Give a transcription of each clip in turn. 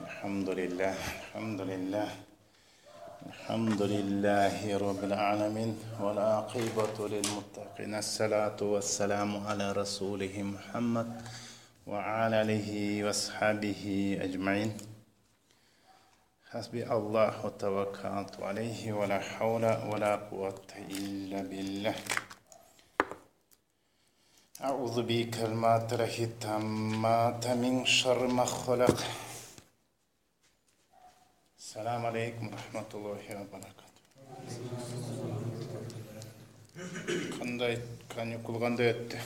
الحمد لله الحمد لله الحمد لله رب العالمين والعاقبة للمتقين الصلاة والسلام على رسوله محمد وعلى آله وأصحابه أجمعين حسبي الله وتوكلت عليه ولا حول ولا قوة إلا بالله أعوذ بكلمات الله التامات من شر ما خلق السلام عليكم ورحمة الله وبركاته кандай каникул кандай өттү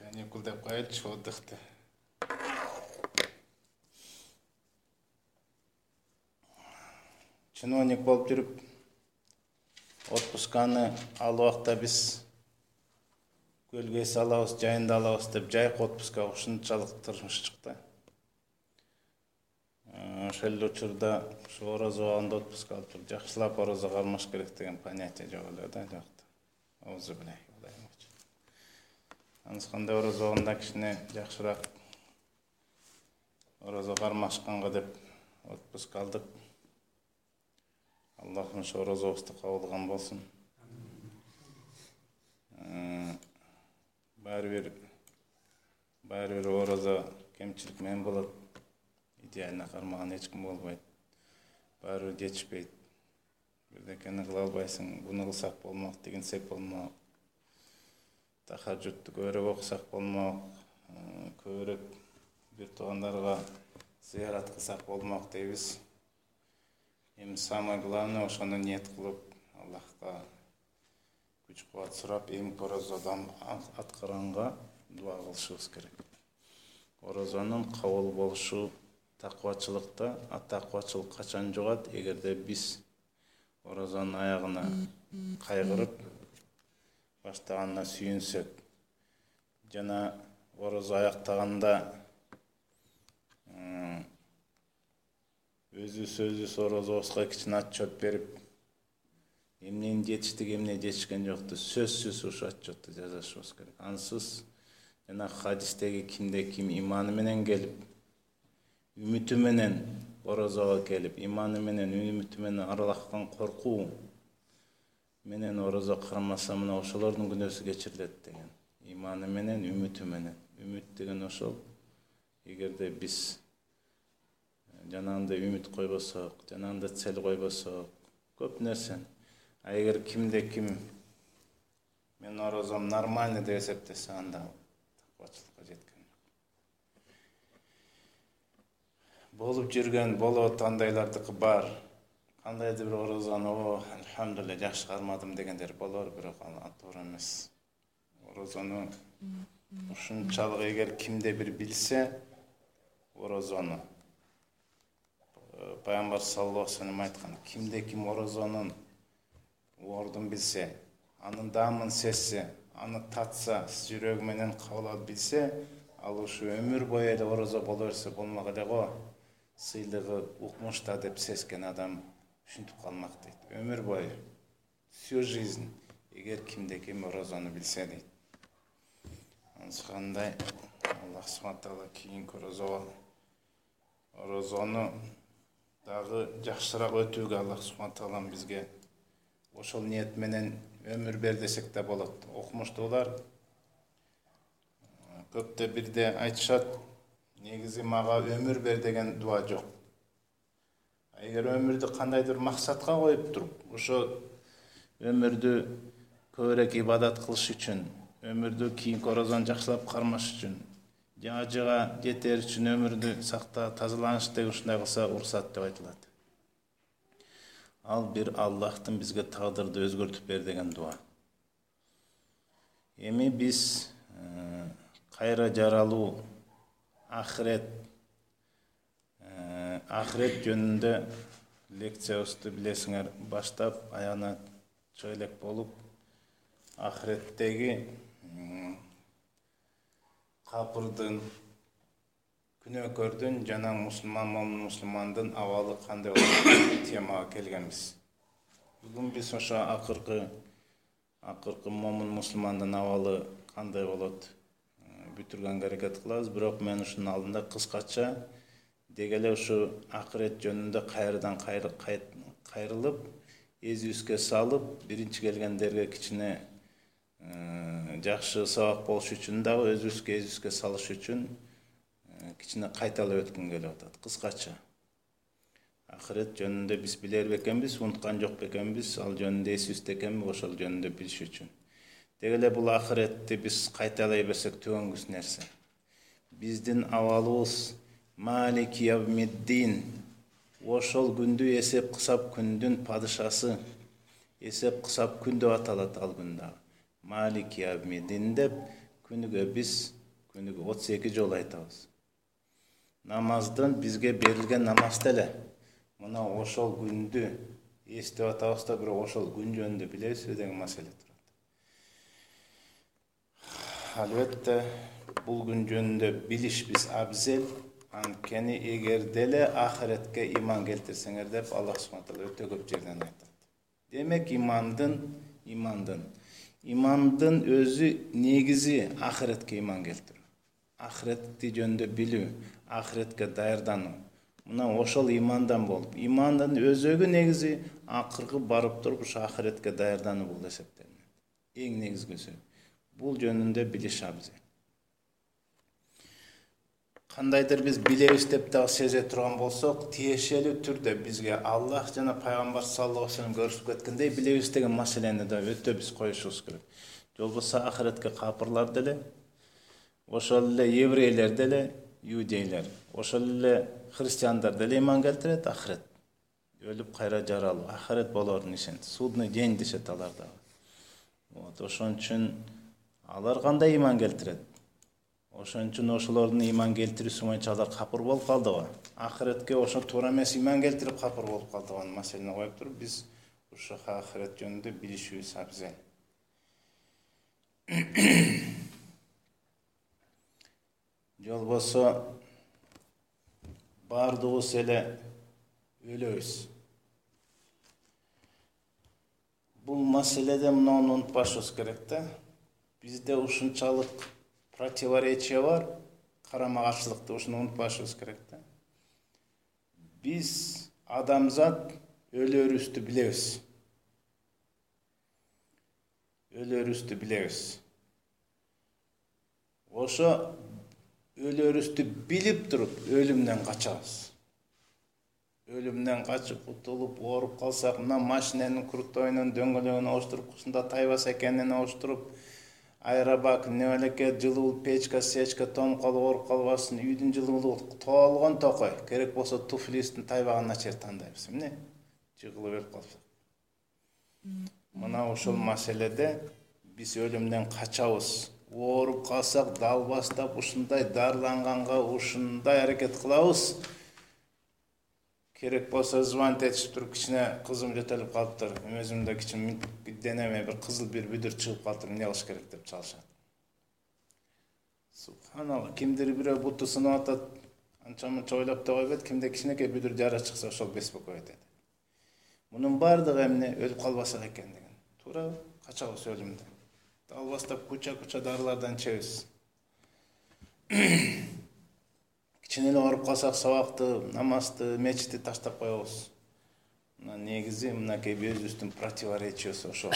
каникул деп коелучу отдыхты чиновник болуп жүрүп отпусканы ал убакта биз көлгө эс алабыз жайында алабыз деп жайкы отпускага ушунчалык тырмыш чыкты. Ошол эле учурда ушу орозо убагында отпуск алып туруп жакшылап орозо кармаш керек деген понятие жок эле да ал жакта анысы орозо убагында кичине жакшыраак орозо кармашканга деп отпуск алдык. Аллахым ошо орозобузду кабыл кылган болсун баары бир баары бир орозо кемчилик менен болот. Идеально кармаган эч ким болбойт. Баары бир жетишпейт бирдекени кыла албайсың. Буну кылсак болмок тигинтсек болмок. Тахажжудту көбүрөөк окусак болмок. Көбүрөөк бир туугандарга зыярат кылсак болмок дейбиз. Эми самое главное ошону ниет кылып аллахка күч кубат сурап эмки орозодон аткарганга дуба кылышыбыз керек. Орозонун кабыл болушу такыбачылыкта а такыбачылык качан жугат? Эгерде биз орозонун аягына кайгырып баштаганына сүйүнсөк жана орозо аяктаганда өзүбүз өзүбүз орозобузга кичине отчет берип эмнени жетиштик эмне жетишкен жокту сөзсүз ушу отчетту жасашыбыз керек. Ансыз жанагы хадистеги кимде ким иманы менен келип үмүтү менен орозого келип иманы менен үмүтү менен аралашкан коркуу менен орозо кармаса мына ошолордун күнөөсү кечирилет деген. Иманы менен үмүтү менен. Үмүт деген ошол. Эгерде биз жанагындай үмүт койбосок жанагындай цель койбосок көп нерсе а эгер кимде ким менин орозом нормальный деп эсептесе анда такыбачылыкка жеткен. Болуп жүргөн болот андайлардыкы бар. Кандайдыр бир орозону о альхамдулилля жакшы кармадым дегендер болор бирок ал туура эмес. Орозону ушунчалык эгер кимде бир билсе орозону пайгамбар саллаллаху алейхи вассалам айткан кимде ким орозонун ордун билсе анын даамын сезсе аны татса жүрөгү менен кабыл алып билсе ал ушу өмүр бою эле орозо боло берсе болмок эле го сыйлыгы укмушта деп сезген адам ушинтип калмак дейт. Өмүр бою всю жизнь эгер кимде ким орозону билсе дейт. Кандай аллах субхана таала кийинки орозого орозону дагы жакшыраак өтүүгө аллах субхана таалам бизге ошол ниет менен өмүр бер десек да болот. Окумуштуулар көптө бирде айтышат негизи мага өмүр бер деген дуа жок. Эгер өмүрдү кандайдыр максатка коюп туруп ошо өмүрдү көбүрөөк ибадат кылыш үчүн өмүрдү кийинки орозону жакшылап кармаш үчүн же ажыга жетер үчүн өмүрдү сакта тазаланыштеги ушундай кылса уруксат деп айтылат ал бир аллахтын бизге тагдырды өзгөртүп бер деген дуа эми биз кайра жаралуу ахирет ахирет жөнүндө лекциябызды билесиңер баштап аягына чыга элек болуп ахиреттеги капырдын күнөөкөрдүн жана мусулман момун мусулмандын абалы кандай болот темага келгенбиз? Бүгүн биз ошо акыркы акыркы момун мусулмандын абалы кандай болот бүтүргөнгө аракет кылабыз. Бирок мен ушунун алдында кыскача деги эле ушу акырет жөнүндө кайрадан кайрылып эсибизге салып биринчи келгендерге кичине жакшы сабак болуш үчүн дагы өзүбүзгө эсибизге салыш үчүн кичине кайталап өткүм келип атат кыскача. Акырет жөнүндө биз билер бекенбиз унуткан жок бекенбиз ал жөнүндө эсибизде экенби ошол жөнүндө билиш үчүн. Деги эле бул акыретти биз кайталай берсек түгөнгүс нерсе? Биздин абалыбыз малик явмиддин ошол күндү эсеп кысап күндүн падышасы эсеп кысап күн деп аталат ал күн дагы малик явмиддин деп күнүгө биз күнүгө отуз эки жолу айтабыз намаздын бизге берилген намаз деле мына ошол күндү эстеп атабыз да бирок ошол күн жөнүндө билебизби деген маселе турат. Албетте бул күн жөнүндө билишибиз абзел. Анткени эгер деле ахиретке иман келтирсеңер деп аллах субхан таала өтө көп жерден айтат. Демек имандын имандын имандын өзү негизи ахиретке иман келтирүү. Ахиретти жөнүндө билүү. Ахиретке даярдануу мына ошол имандан болуп имандын өзөгү негизи акыркы барып туруп ушу ахиретке даярдануу болуп эсептелинет эң негизги себеп бул жөнүндө билиш абзел кандайдыр биз билебиз деп дагы сезе турган болсок тиешелүү түрдө бизге аллах жана пайгамбар саллаллаху алейхи вассалам көрсөтүп кеткендей билебиз деген маселени да өтө биз коюшубуз керек же болбосо ахиретке капырлар деле ошол эле еврейлер деле иудейлер ошол эле христиандар деле иман келтирет ахирет. Өлүп кайра жаралуу ахирет болоруна ишенет. Судный день дешет алар дагы вот ошон үчүн алар кандай иман келтирет? Ошон үчүн ошолордун иман келтирүүсү боюнча алар капыр болуп калдыбы ахиретке ошо туура эмес иман келтирип капыр болуп калдыбы маселени коюп туруп биз ушу ахирет жөнүндө билишибиз абзел. Же болбосо баардыгыбыз эле өлөбүз бул маселеде мынуну унутпашыбыз керек да бизде ушунчалык противоречие бар карама каршылыкты ушуну унутпашыбыз керек да биз адамзат өлөрүбүздү билебиз өлөрүбүздү билебиз ошо өлөрүбүздү билип туруп өлүмдөн качабыз. Өлүмдөн качып кутулуп ооруп калсак мына машиненин крутойунун дөңгөлөгүн обуштуруп ушунда тайбаса экенин обуштуруп аэробак неменеке жылуу печка сечка тонуп калып ооруп калбасын үйдүн жылуулугу толгон токой. Керек болсо туфлибиздин тайбагын начар тандайбыз. Эмне? Жыгылып өлүп калсак. Мына ушул маселеде биз өлүмдөн качабыз ооруп калсак далбастап ушундай дарыланганга ушундай аракет кылабыз керек болсо звонить этишип туруп кичине кызым жөтөлүп калыптыр өзүмдө кичине денеме бир кызыл бир бүдүр чыгып калыптыр эмне кылыш керек деп чалышат субханалла кимдир бирөө буту сынып атат анча мынча ойлоп да койбойт кимде кичинекей бүдүр жара чыкса ошол беспокоить этет мунун баардыгы эмне өлүп калбасак экен деген. Туура качабыз өлүмдөн албастап куча куча дарылардан ичебиз кичине эле ооруп калсак сабакты намазды мечитти таштап коебуз мына негизи мынакей өзүбүздүн противоречиебиз ошол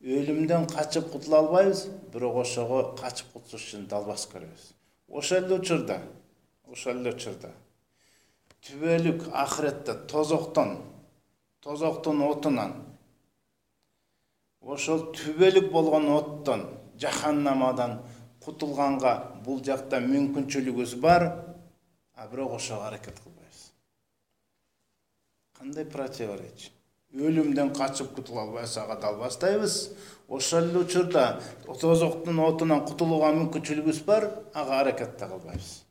өлүмдөн качып кутула албайбыз бирок ошого качып кутулуш үчүн далбас көрөбүз ошол эле учурда ошол эле учурда түбөлүк ахиретте тозоктон тозоктун отунан ошол түбөлүк болгон оттон жаханнамадан кутулганга бул жакта мүмкүнчүлүгүбүз бар а бирок ошого аракет кылбайбыз. Кандай противоречие? Өлүмдөн качып кутула албайбыз ага далбастайбыз ошол эле учурда тозоктун отунан кутулууга мүмкүнчүлүгүбүз бар ага аракет да кылбайбыз.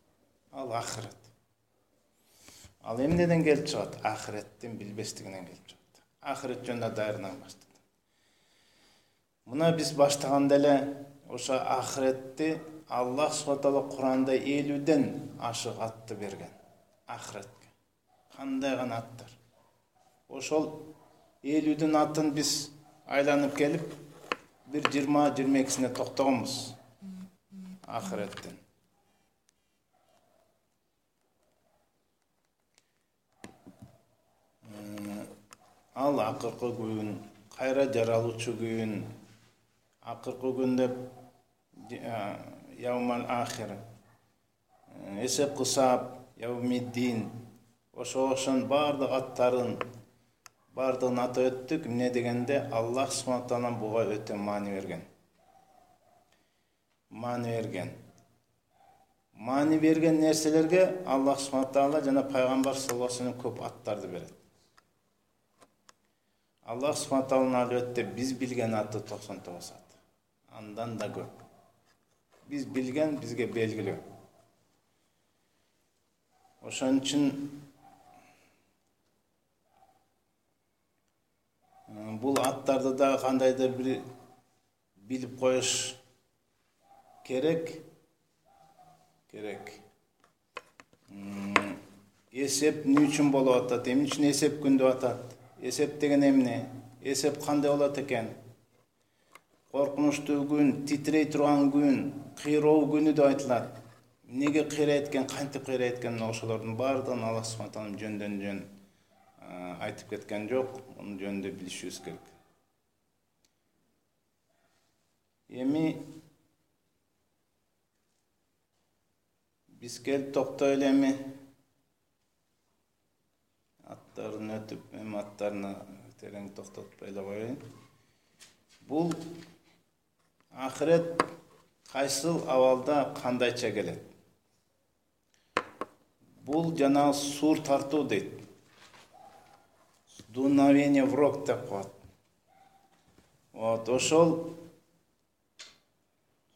Ал ахирет. Ал эмнеден келип чыгат? Ахиреттин билбестигинен келип чыгат. Ахирет жөнүндө даярданбастык мына биз баштаганда эле ошо ахиретти аллах субхан таала куранда элүүдөн ашык атты берген ахиретке. Кандай гана аттар. Ошол элүүдүн атын биз айланып келип бир жыйырма жыйырма экисине токтогонбуз ахиреттин ал акыркы күн кайра жаралуучу күн акыркы күн деп яумал ахир эсеп кысап яумиддин ошо ошонун баардык аттарын баардыгын атап өттүк эмне дегенде аллах субхана таала буга өтө маани берген маани берген маани берген нерселерге аллах субхана таала жана пайгамбар саллаллаху алейхи вассалам көп аттарды берет аллах субхана тааланын албетте биз билген аты токсон тогуз ат андан да көп биз билген бизге белгилүү ошон үчүн бул аттарды дагы кандайдыр бир билип коюш керек керек эсеп эмне үчүн болуп атат эмне үчүн эсеп күн деп атат эсеп деген эмне эсеп кандай болот экен коркунучтуу күн титирей турган күн кыйроо күнү деп айтылат. Эмнеге кыйрайт экен кантип кыйрайт экен ошолордун баардыгын алла субхана таала жөндөн жөн айтып кеткен жок. Мунун жөнүндө билишибиз керек. Эми биз келип токтойлу эми. Аттарын өтүп эми аттарына терең токтотпой эле коеюн. Бул ахирет кайсыл абалда кандайча келет? Бул жанагы суур тартуу дейт. Дуновение в рог деп коет. Вот ошол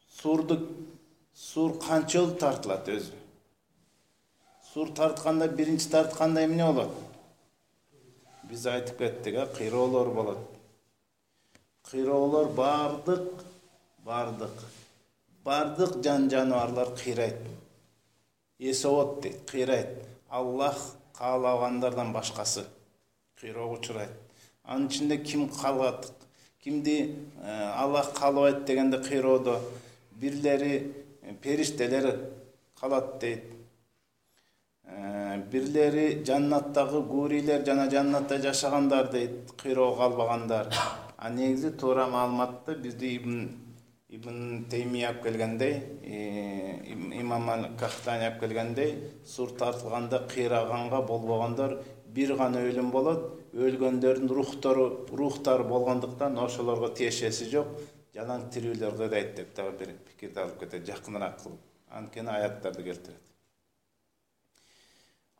suurду суур канчалык тартылат өзү? Суур тартканда биринчи тартканда эмне болот? Биз айтып кеттик э кыйроолор болот. Кыйроолор баардык баардык баардык жан жаныбарлар кыйрайт. Эсоот дейт кыйрайт. Аллах каалагандардан башкасы кыйроого учурайт. Анын ичинде ким калат кимди э, аллах каалабайт дегенде кыйроодо бирлери э, периштелер калат дейт. Э, бирлери жаннаттагы гурийлер жана жаннатта жашагандар дейт кыйроого калбагандар. А негизи туура маалыматты бизди ибн алып келгендей э, имам кахтани алып келгендей сур тартылганда кыйраганга болбогондор бир гана өлүм болот. Өлгөндөрдүн рухтору рухтары болгондуктан ошолорго тиешеси жок. Жалаң тирүүлөр кыйрайт деп дагы бир пикирди алып кетет жакыныраак кылып. Анткени аяттарды келтирет.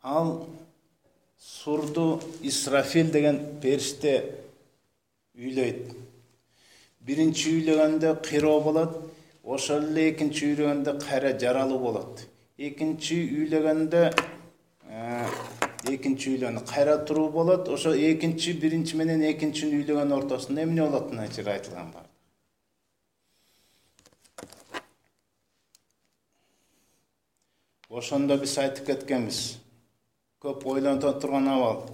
Ал сурду исрафил деген периште үйлөйт биринчи үйлөгөндө кыйроо болот ошол эле экинчи үйлөгөндө кайра жаралуу болот. Экинчи үйлөгөндө э, экинчи үйлөгөндө кайра туруу болот ошо экинчи биринчи менен экинчини үйлөгөндүн ортосунда эмне болот мына жерде айтылган бар ошондо биз айтып кеткенбиз. Көп ойлонто турган абал.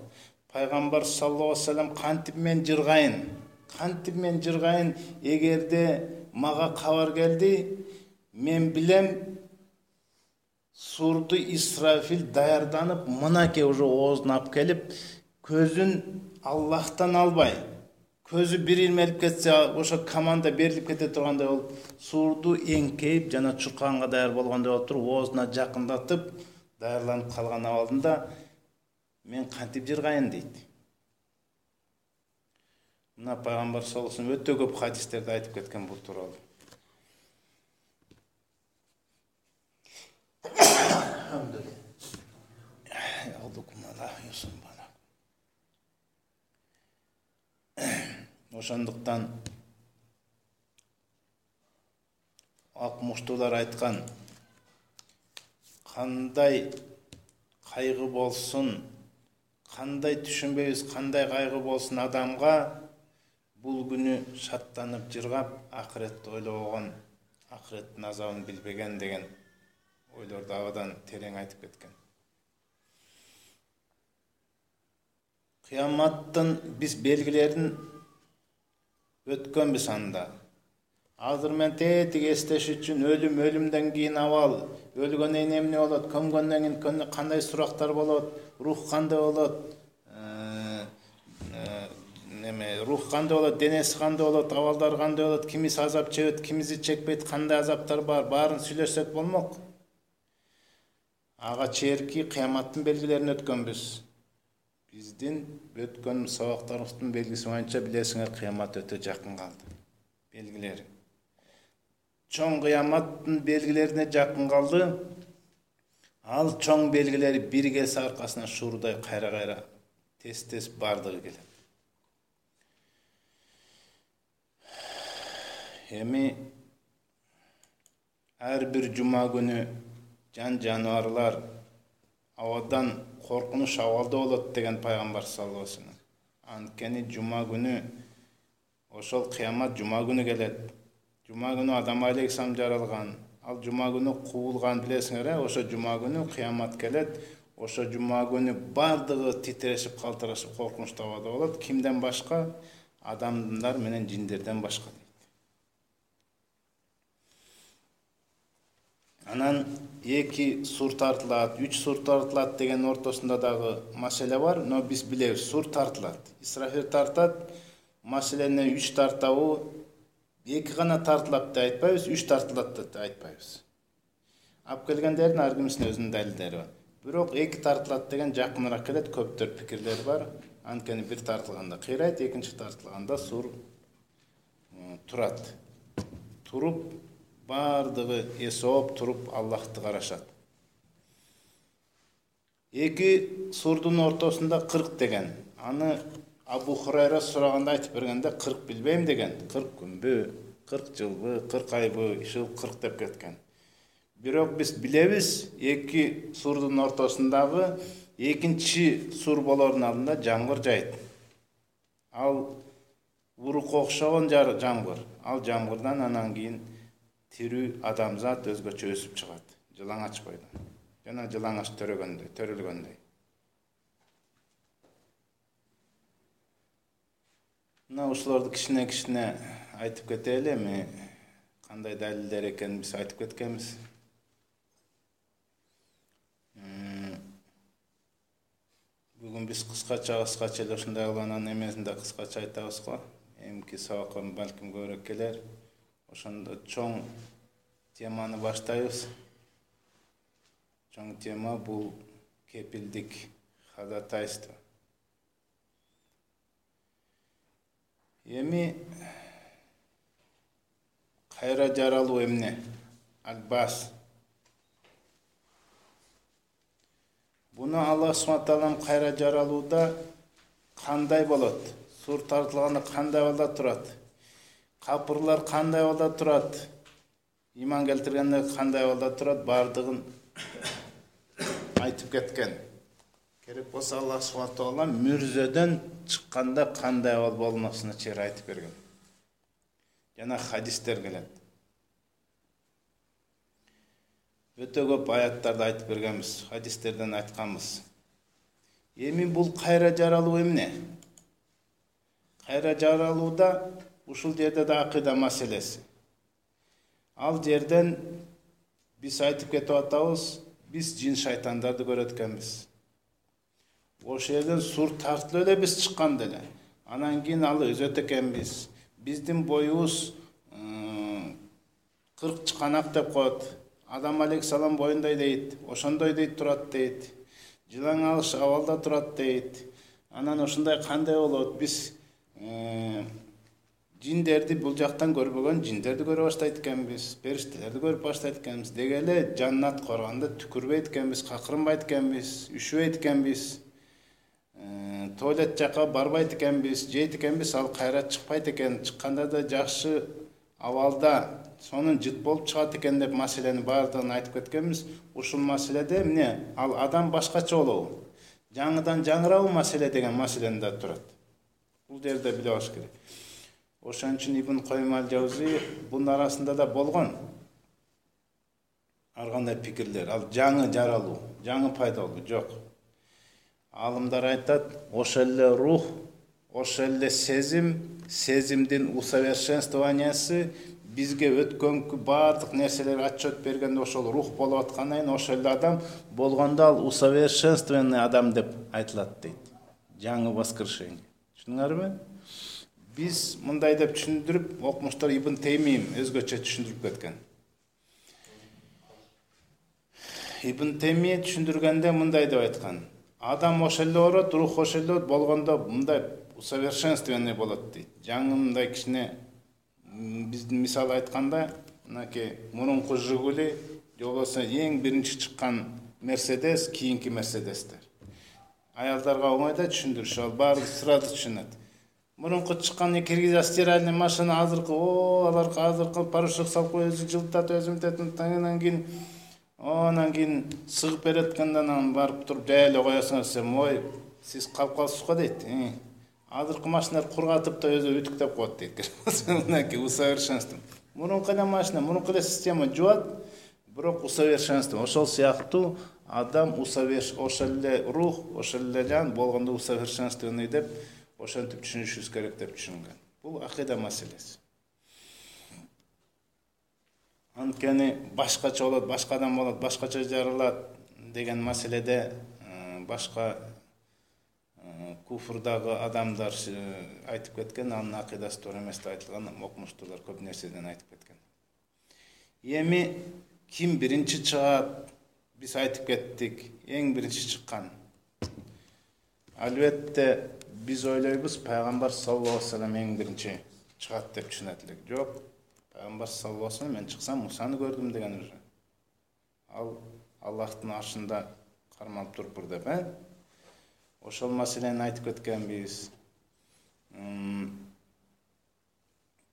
Пайгамбар саллаллаху алейхи вассалам кантип мен жыргайын кантип мен жыргайын эгерде мага кабар келди мен билем сурду исрафил даярданып мынакей уже оозуна алып келип көзүн аллахтан албай. Көзү бир ирмелип кетсе ошо команда берилип кете тургандай болуп сурду эңкейип жана чуркаганга даяр болгондой болуп туруп оозуна жакындатып даярланып калган абалында мен кантип жыргайын дейт мына пайгамбар саллаллаху алейхи өтө көп хадистерде айтып кеткен бул тууралуу ошондуктан акмуштуулар айткан кандай кайгы болсун кандай түшүнбөйбүз кандай кайгы болсун адамга бул күнү шаттанып жыргап акыретти ойлобогон акыреттин азабын билбеген деген ойлорду абадан терең айтып кеткен. Кыяматтын биз белгилерин өткөнбүз анда. Азыр мен тетиги эстеш үчүн өлүм өлүмдөн кийин абал өлгөндөн кийин эмне болот көмгөндөн кийин кандай сурактар болот рух кандай болот неме рух кандай болот денеси кандай болот абалдары кандай болот кимиси азап чегет кимиси чекпейт кандай азаптар бар баарын сүйлөшсөк болмок. Ага чейинки кыяматтын белгилерин өткөнбүз. Биздин өткөн сабактарыбыздын белгиси боюнча билесиңер кыямат өтө жакын калды. Белгилери. Чоң кыяматтын белгилерине жакын калды. Ал чоң белгилери бир келсе аркасынан шуурудай кайра кайра тез тез баардыгы келет эми ар бир жума күнү жан жаныбарлар абадан коркунуч абалда болот деген пайгамбар саллаллаху алейхи вассалам анткени жума күнү ошол кыямат жума күнү келет. Жума күнү адам алейхисалам жаралган ал жума күнү куулган билесиңер э ошо жума күнү кыямат келет. Ошо жума күнү баардыгы титирешип калтырашып коркунучтуу абалда болот. Кимден башка? Адамдар менен жиндерден башка анан эки сур тартылат үч сур тартылат деген ортосунда дагы маселе бар. Но биз билебиз сур тартылат. Исрафир тартат маселени үч тартабы эки гана тартылат деп айтпайбыз үч тартылат деп айтпайбыз. Алып келгендердин ар кимисинин өзүнүн далилдери бар. Бирок эки тартылат деген жакыныраак келет көптөр пикирлери бар. Анткени бир тартылганда кыйрайт экинчи тартылганда сур турат. Туруп баардыгы эсооп туруп аллахты карашат. Эки сурдун ортосунда кырк деген аны абу хурайра сураганда айтып бергенде кырк билбейм деген кырк күнбү кырк жылбы кырк айбы ушул кырк деп кеткен. Бирок биз билебиз эки сурдун ортосундагы экинчи сур болордун алдында жамгыр жайт. Ал урукка окшогон жамгыр ал жамгырдан анан кийин тирүү адамзат өзгөчө өсүп чыгат. Жылаңач бойдон жана жылаңач төрөгөндөй төрөлгөндөй. Мына ушуларды кичине кичине айтып кетели эми кандай далилдер экенин биз айтып кеткенбиз. Бүгүн биз кыскача кыскача эле ушундай кылып анан эмесин да кыскача айтабыз го. Эмки сабакка балким көбүрөөк келер ошондо чоң теманы баштайбыз чоң тема бул кепилдик ходатайство эми кайра жаралуу эмне альбас буну алла субхана таалам кайра жаралууда кандай болот сур тартылганда кандай абалда турат капырлар кандай абалда турат ыйман келтиргендер кандай абалда турат баардыгын айтып кеткен. Керек болсо алла субхана таала мүрзөдөн чыкканда кандай абал болмосуна чейин айтып берген. Жана хадистер келет өтө көп аяттарды айтып бергенбиз хадистерден айтканбыз эми бул кайра жаралуу эмне кайра жаралууда ушул жерде да акыйда маселеси. Ал жерден биз айтып кетип атабыз биз жин шайтандарды көрөт экенбиз ошол жерден сур тартылып эле биз чыкканда эле анан кийин ал өзөт экенбиз. Биздин боюбуз кырк чыканак деп коет. Адам алейхисалам боюндай дейт ошондой дейт турат дейт. Жылаңач абалда турат дейт. Анан ушундай кандай болот? Биз жиндерди бул жактан көрбөгөн жиндерди көрө баштайт экенбиз периштелерди көрүп баштайт экенбиз. Деги эле жаннат коргондо түкүрбөйт экенбиз какырынбайт экенбиз үшүбөйт экенбиз. Туалет жака барбайт экенбиз жейт экенбиз ал кайра чыкпайт экен. Чыкканда да жакшы абалда сонун жыт болуп чыгат экен деп маселенин баардыгын айтып кеткенбиз. Ушул маселеде эмне? Ал адам башкача болобу. Жаңыдан жаңырабы маселе деген маселени да турат. Бул жерде билип алыш керек ошон үчүн ибн аль жаузи бунун арасында да болгон. Ар кандай пикирлер? Ал жаңы жаралуу жаңы пайда болуу жок. Аалымдар айтат ошол эле рух ошол эле сезим сезимдин усовершенствованиясы бизге өткөнкү баардык нерселерге отчет бергенде ошол рух болуп аткандан кийин ошол эле адам болгондо ал усовершенствованный адам деп айтылат дейт. Жаңы воскрешение. Түшүндүңөрбү биз мындай деп түшүндүрүп окумуштар ибн теймим өзгөчө түшүндүрүп кеткен. Ибн тейми түшүндүргөндө мындай деп айткан. Адам ошол эле болот рух ошол эле болгондо мындай усовершенствованный болот дейт жаңы мындай кичине биздин мисал айтканда мынакей мурунку жигули же болбосо эң биринчи чыккан мерседес кийинки мерседестер. Аялдарга оңой да түшүндүрүш ал баары сразу түшүнөт мурунку чыккан киргизат стиральный машина азыркы о алар азыркы порошок салып коюп өзү жылытат өзү мынтет анан кийин анан кийин сыгып берет экен да анан барып туруп жай эле коесуңар десем ой сиз калып калыпсыз го дейт азыркы машиналар кургатып да өзү үтүктөп коет дейт мынакей усовершенство мурунку эле машина мурунку эле система жубат бирок усовершенство ошол сыяктуу адам ошол эле рух ошол эле жан болгондо усовершенствованный деп ошентип түшүнүшүбүз керек деп түшүнгөн. Бул акыйда маселеси. Анткени башкача болот башка адам болот башкача жаралат деген маселеде башка куфурдагы адамдар айтып кеткен анын акыйдасы туура эмес деп айтылган окумуштуулар көп нерседен айтып кеткен. Эми ким биринчи чыгат биз айтып кеттик эң биринчи чыккан. Албетте биз ойлойбуз пайгамбар саллаллаху алейхи вассалам эң биринчи чыгат деп түшүнөт элек жок пайгамбар саллаллаху алейхи вассалам мен чыксам мусаны көрдүм деген уже ал аллахтын аршында кармалып туруптур деп э ошол маселени айтып кеткенбиз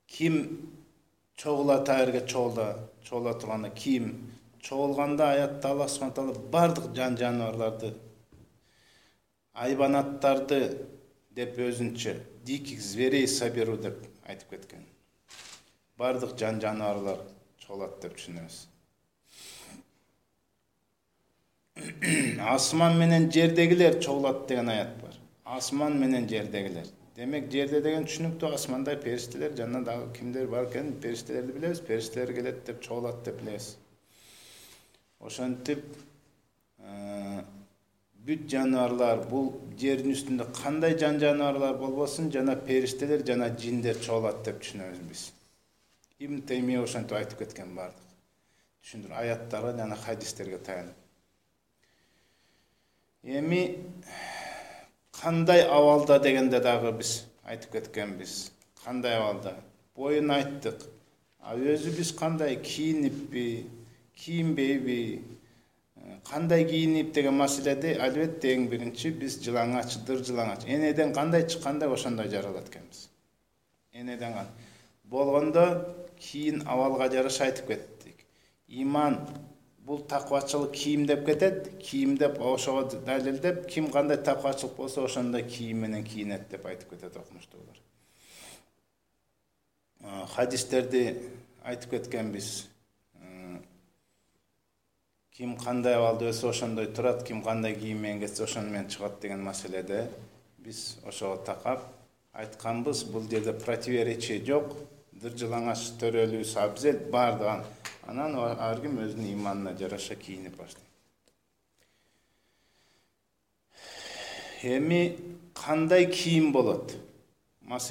ким чогулат ал жерге чогула турганда ким чогулганда аятта аллах субхана таала баардык жан жаныбарларды айбанаттарды деп өзүнчө диких зверей соберу деп айтып кеткен. Баардык жан жаныбарлар чогулат деп түшүнөбүз. Асман менен жердегилер чогулат деген аят бар. Асман менен жердегилер. Демек жерде деген түшүнүктүү асманда периштелер жана дагы кимдер бар экенин периштелерди билебиз периштелер келет деп чогулат деп билебиз. Ошентип бүт жаныбарлар бул жердин үстүндө кандай жан жаныбарлар болбосун жана периштелер жана жиндер чогулат деп түшүнөбүз биз. Ошентип айтып кеткен баардык түшүндүр аяттарга жана хадистерге таянып. Эми кандай абалда дегенде дагы биз айтып кеткенбиз кандай абалда? Боюн айттык. А өзүбүз кандай кийиниппи кийинбейби кандай кийинип деген маселеде албетте эң биринчи биз жылаңач дыр жылаңач. Энеден кандай чыкканда ошондой жаралат экенбиз. Энеден болгондо кийин абалга жараша айтып кеттик. Иман бул такыбачылык кийимдеп кетет кийимдеп ошого далилдеп ким кандай такыбачылык болсо ошондой кийим менен кийинет деп айтып кетет окумуштуулар. Хадистерди айтып кеткенбиз ким кандай абалда өссө ошондой турат ким кандай кийим менен кетсе ошону менен чыгат деген маселеде биз ошого такап айтканбыз бул жерде противоречие жок дыр жылаңач төрөлүүсү абзел баардыгын анан ар ким өзүнүн иманына жараша кийинип баштайт эми кандай кийим болот маселе